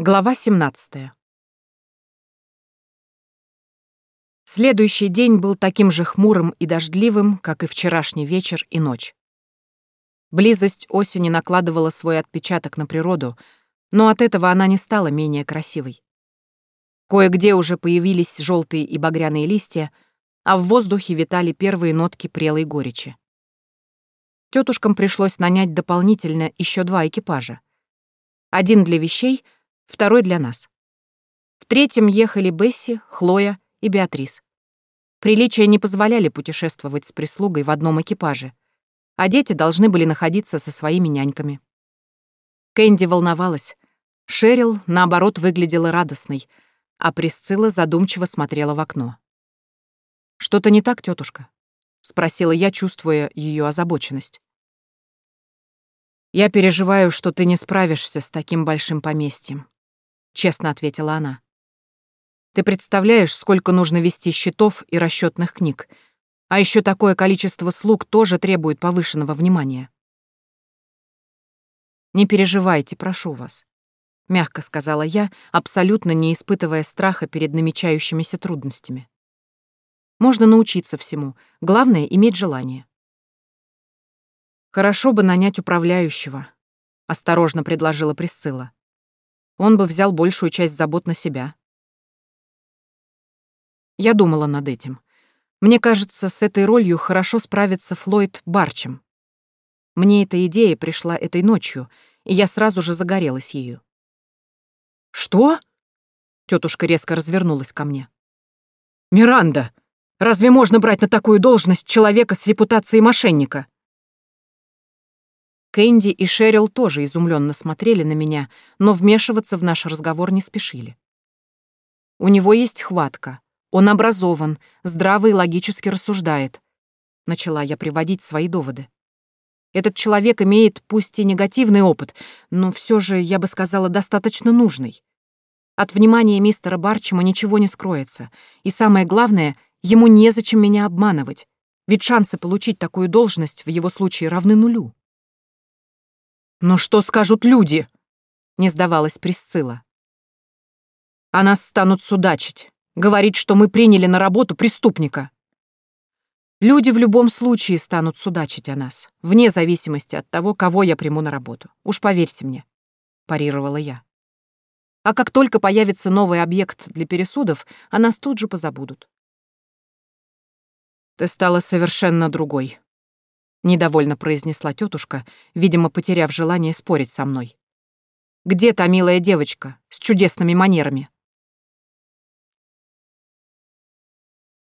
Глава 17. Следующий день был таким же хмурым и дождливым, как и вчерашний вечер и ночь. Близость осени накладывала свой отпечаток на природу, но от этого она не стала менее красивой. Кое-где уже появились желтые и багряные листья, а в воздухе витали первые нотки прелой горечи. Тетушкам пришлось нанять дополнительно еще два экипажа. Один для вещей — второй для нас. В третьем ехали Бесси, Хлоя и Беатрис. Приличия не позволяли путешествовать с прислугой в одном экипаже, а дети должны были находиться со своими няньками. Кэнди волновалась. Шерил, наоборот, выглядела радостной, а Присцилла задумчиво смотрела в окно. «Что-то не так, тетушка? спросила я, чувствуя ее озабоченность. «Я переживаю, что ты не справишься с таким большим поместьем честно ответила она. Ты представляешь, сколько нужно вести счетов и расчетных книг. А еще такое количество слуг тоже требует повышенного внимания. Не переживайте, прошу вас, мягко сказала я, абсолютно не испытывая страха перед намечающимися трудностями. Можно научиться всему, главное иметь желание. Хорошо бы нанять управляющего, осторожно предложила Присцилла. Он бы взял большую часть забот на себя. Я думала над этим. Мне кажется, с этой ролью хорошо справится Флойд Барчем. Мне эта идея пришла этой ночью, и я сразу же загорелась ею. «Что?» Тетушка резко развернулась ко мне. «Миранда, разве можно брать на такую должность человека с репутацией мошенника?» Кэнди и Шерил тоже изумленно смотрели на меня, но вмешиваться в наш разговор не спешили. У него есть хватка. Он образован, здраво и логически рассуждает. Начала я приводить свои доводы. Этот человек имеет пусть и негативный опыт, но все же, я бы сказала, достаточно нужный. От внимания мистера Барчима ничего не скроется. И самое главное, ему незачем меня обманывать. Ведь шансы получить такую должность в его случае равны нулю. «Но что скажут люди?» — не сдавалась Присцилла. «О нас станут судачить, говорить, что мы приняли на работу преступника». «Люди в любом случае станут судачить о нас, вне зависимости от того, кого я приму на работу. Уж поверьте мне», — парировала я. «А как только появится новый объект для пересудов, о нас тут же позабудут». «Ты стала совершенно другой», недовольно произнесла тетушка, видимо, потеряв желание спорить со мной. Где та милая девочка с чудесными манерами?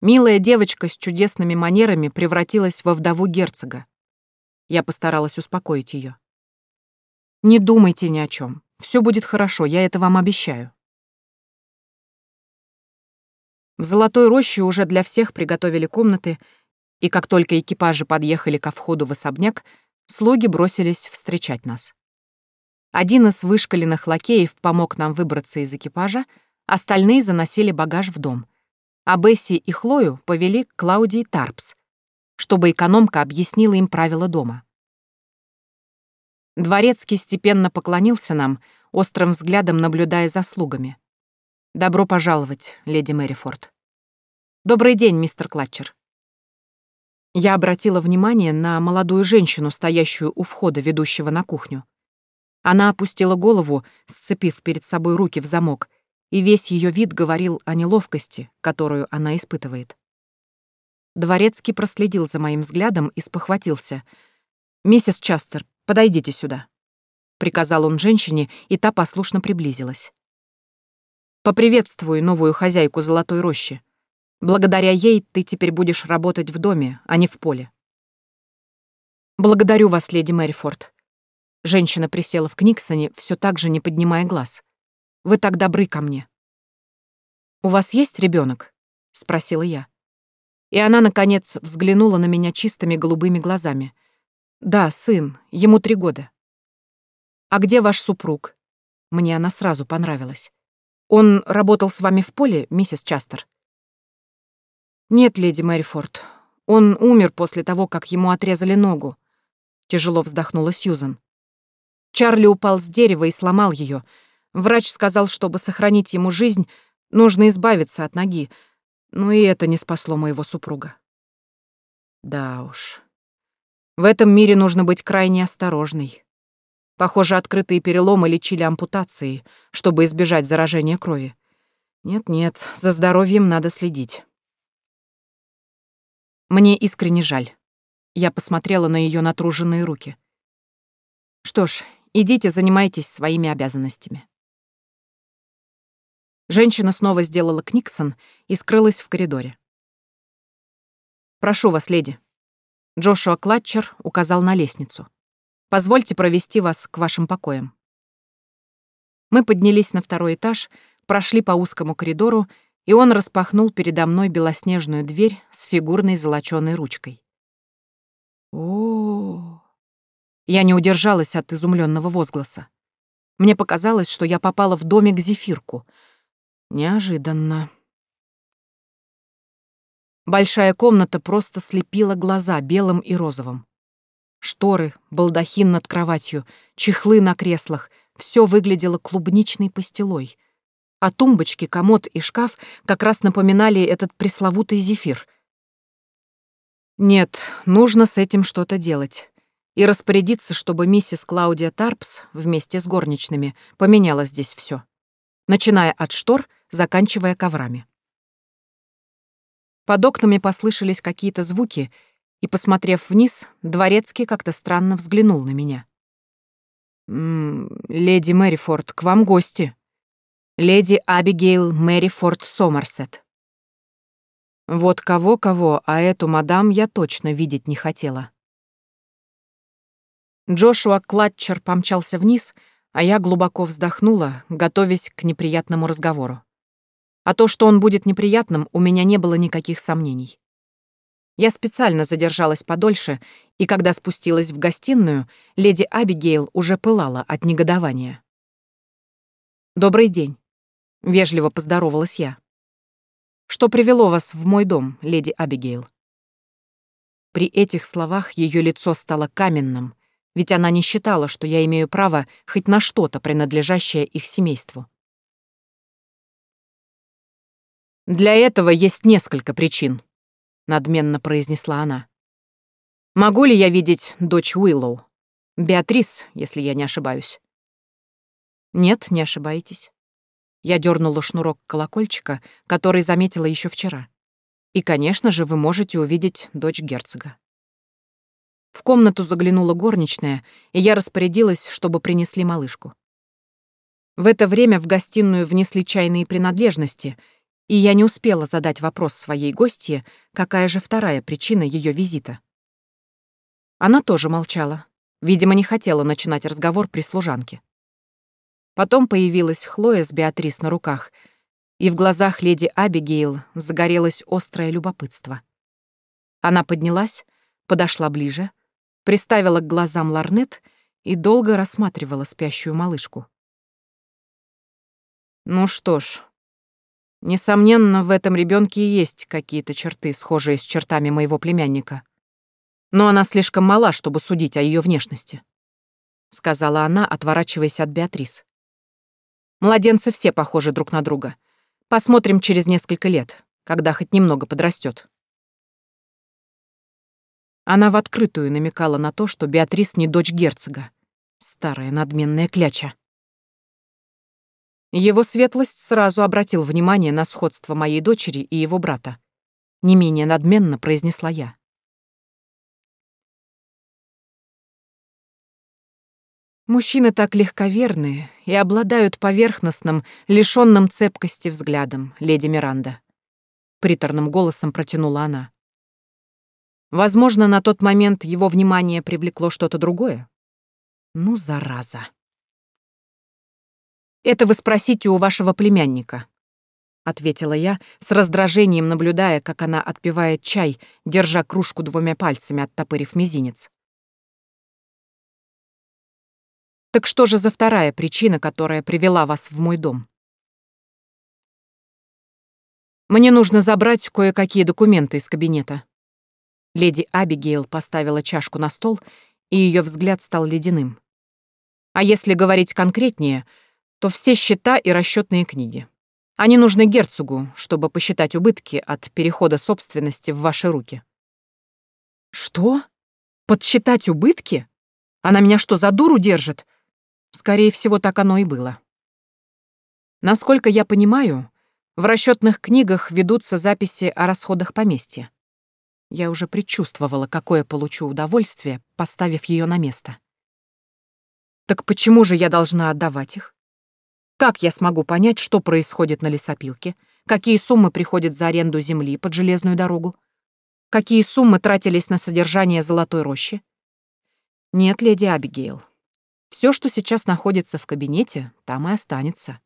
Милая девочка с чудесными манерами превратилась во вдову герцога. Я постаралась успокоить ее. Не думайте ни о чем. Все будет хорошо, я это вам обещаю. В Золотой роще уже для всех приготовили комнаты, и как только экипажи подъехали ко входу в особняк, слуги бросились встречать нас. Один из вышкаленных лакеев помог нам выбраться из экипажа, остальные заносили багаж в дом, а Бесси и Хлою повели к Клаудии Тарпс, чтобы экономка объяснила им правила дома. Дворецкий степенно поклонился нам, острым взглядом наблюдая за слугами. «Добро пожаловать, леди Мэрифорд». «Добрый день, мистер Клатчер», я обратила внимание на молодую женщину, стоящую у входа, ведущего на кухню. Она опустила голову, сцепив перед собой руки в замок, и весь ее вид говорил о неловкости, которую она испытывает. Дворецкий проследил за моим взглядом и спохватился. «Миссис Частер, подойдите сюда», — приказал он женщине, и та послушно приблизилась. «Поприветствую новую хозяйку Золотой Рощи», Благодаря ей ты теперь будешь работать в доме, а не в поле. Благодарю вас, леди Мэрифорд. Женщина присела в Книксоне, все так же не поднимая глаз. Вы так добры ко мне. У вас есть ребенок? спросила я. И она, наконец, взглянула на меня чистыми голубыми глазами. Да, сын, ему три года. А где ваш супруг? Мне она сразу понравилась. Он работал с вами в поле, миссис Частер? «Нет, леди Мэрифорд. Он умер после того, как ему отрезали ногу», — тяжело вздохнула Сьюзен. Чарли упал с дерева и сломал ее. Врач сказал, чтобы сохранить ему жизнь, нужно избавиться от ноги, но и это не спасло моего супруга. Да уж. В этом мире нужно быть крайне осторожной. Похоже, открытые переломы лечили ампутацией, чтобы избежать заражения крови. Нет-нет, за здоровьем надо следить. Мне искренне жаль. Я посмотрела на ее натруженные руки. Что ж, идите, занимайтесь своими обязанностями. Женщина снова сделала книксон и скрылась в коридоре. «Прошу вас, леди». Джошуа Клатчер указал на лестницу. «Позвольте провести вас к вашим покоям». Мы поднялись на второй этаж, прошли по узкому коридору, и он распахнул передо мной белоснежную дверь с фигурной золочёной ручкой. О, Я не удержалась от изумленного возгласа. Мне показалось, что я попала в домик Зефирку — Неожиданно. Большая комната просто слепила глаза белым и розовым. Шторы, балдахин над кроватью, чехлы на креслах — все выглядело клубничной пастилой. А тумбочки, комод и шкаф как раз напоминали этот пресловутый зефир. Нет, нужно с этим что-то делать. И распорядиться, чтобы миссис Клаудия Тарпс вместе с горничными поменяла здесь все, начиная от штор — заканчивая коврами. Под окнами послышались какие-то звуки, и, посмотрев вниз, Дворецкий как-то странно взглянул на меня. «М -м, «Леди Мэрифорд, к вам гости. Леди Абигейл Мэрифорд Сомерсет». Вот кого-кого, а эту мадам я точно видеть не хотела. Джошуа Клатчер помчался вниз, а я глубоко вздохнула, готовясь к неприятному разговору. А то, что он будет неприятным, у меня не было никаких сомнений. Я специально задержалась подольше, и когда спустилась в гостиную, леди Абигейл уже пылала от негодования. «Добрый день», — вежливо поздоровалась я. «Что привело вас в мой дом, леди Абигейл?» При этих словах ее лицо стало каменным, ведь она не считала, что я имею право хоть на что-то, принадлежащее их семейству. «Для этого есть несколько причин», — надменно произнесла она. «Могу ли я видеть дочь Уиллоу? Беатрис, если я не ошибаюсь». «Нет, не ошибаетесь». Я дернула шнурок колокольчика, который заметила еще вчера. И, конечно же, вы можете увидеть дочь герцога. В комнату заглянула горничная, и я распорядилась, чтобы принесли малышку. В это время в гостиную внесли чайные принадлежности, и я не успела задать вопрос своей гостье, какая же вторая причина ее визита. Она тоже молчала, видимо, не хотела начинать разговор при служанке. Потом появилась Хлоя с Беатрис на руках, и в глазах леди Абигейл загорелось острое любопытство. Она поднялась, подошла ближе, приставила к глазам ларнет и долго рассматривала спящую малышку. «Ну что ж, Несомненно, в этом ребенке есть какие-то черты, схожие с чертами моего племянника. Но она слишком мала, чтобы судить о ее внешности, сказала она, отворачиваясь от Беатрис. Младенцы все похожи друг на друга. Посмотрим через несколько лет, когда хоть немного подрастет. Она в открытую намекала на то, что Беатрис не дочь герцога. Старая надменная кляча. Его светлость сразу обратил внимание на сходство моей дочери и его брата. Не менее надменно произнесла я. Мужчины так легковерны и обладают поверхностным, лишённым цепкости взглядом, леди Миранда. Приторным голосом протянула она. Возможно, на тот момент его внимание привлекло что-то другое. Ну, зараза. «Это вы спросите у вашего племянника», — ответила я, с раздражением наблюдая, как она отпивает чай, держа кружку двумя пальцами, оттопырив мизинец. «Так что же за вторая причина, которая привела вас в мой дом?» «Мне нужно забрать кое-какие документы из кабинета». Леди Абигейл поставила чашку на стол, и ее взгляд стал ледяным. «А если говорить конкретнее, — то все счета и расчетные книги. Они нужны герцогу, чтобы посчитать убытки от перехода собственности в ваши руки. Что? Подсчитать убытки? Она меня что, за дуру держит? Скорее всего, так оно и было. Насколько я понимаю, в расчетных книгах ведутся записи о расходах поместья. Я уже предчувствовала, какое получу удовольствие, поставив ее на место. Так почему же я должна отдавать их? Как я смогу понять, что происходит на лесопилке? Какие суммы приходят за аренду земли под железную дорогу? Какие суммы тратились на содержание золотой рощи? Нет, леди Абигейл. Все, что сейчас находится в кабинете, там и останется.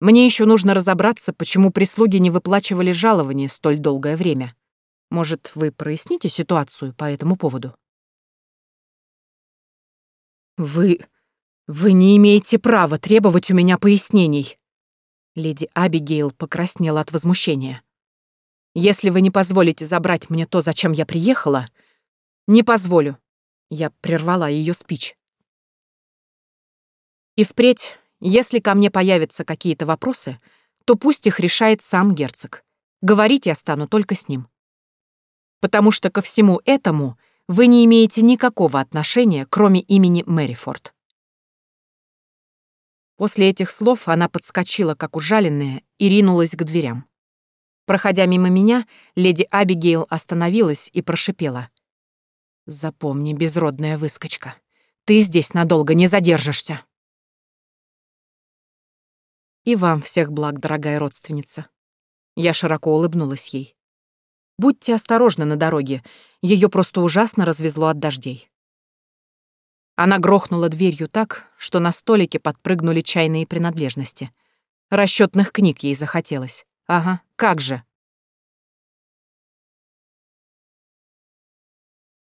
Мне еще нужно разобраться, почему прислуги не выплачивали жалования столь долгое время. Может, вы проясните ситуацию по этому поводу? Вы... вы не имеете права требовать у меня пояснений. Леди Абигейл покраснела от возмущения. Если вы не позволите забрать мне то, зачем я приехала... Не позволю. Я прервала ее спич. И впредь если ко мне появятся какие-то вопросы, то пусть их решает сам герцог. Говорить я стану только с ним. Потому что ко всему этому вы не имеете никакого отношения, кроме имени Мэрифорд. После этих слов она подскочила, как ужаленная, и ринулась к дверям. Проходя мимо меня, леди Абигейл остановилась и прошипела. «Запомни, безродная выскочка, ты здесь надолго не задержишься». И вам всех благ, дорогая родственница. Я широко улыбнулась ей. Будьте осторожны на дороге, ее просто ужасно развезло от дождей. Она грохнула дверью так, что на столике подпрыгнули чайные принадлежности. Расчетных книг ей захотелось. Ага, как же.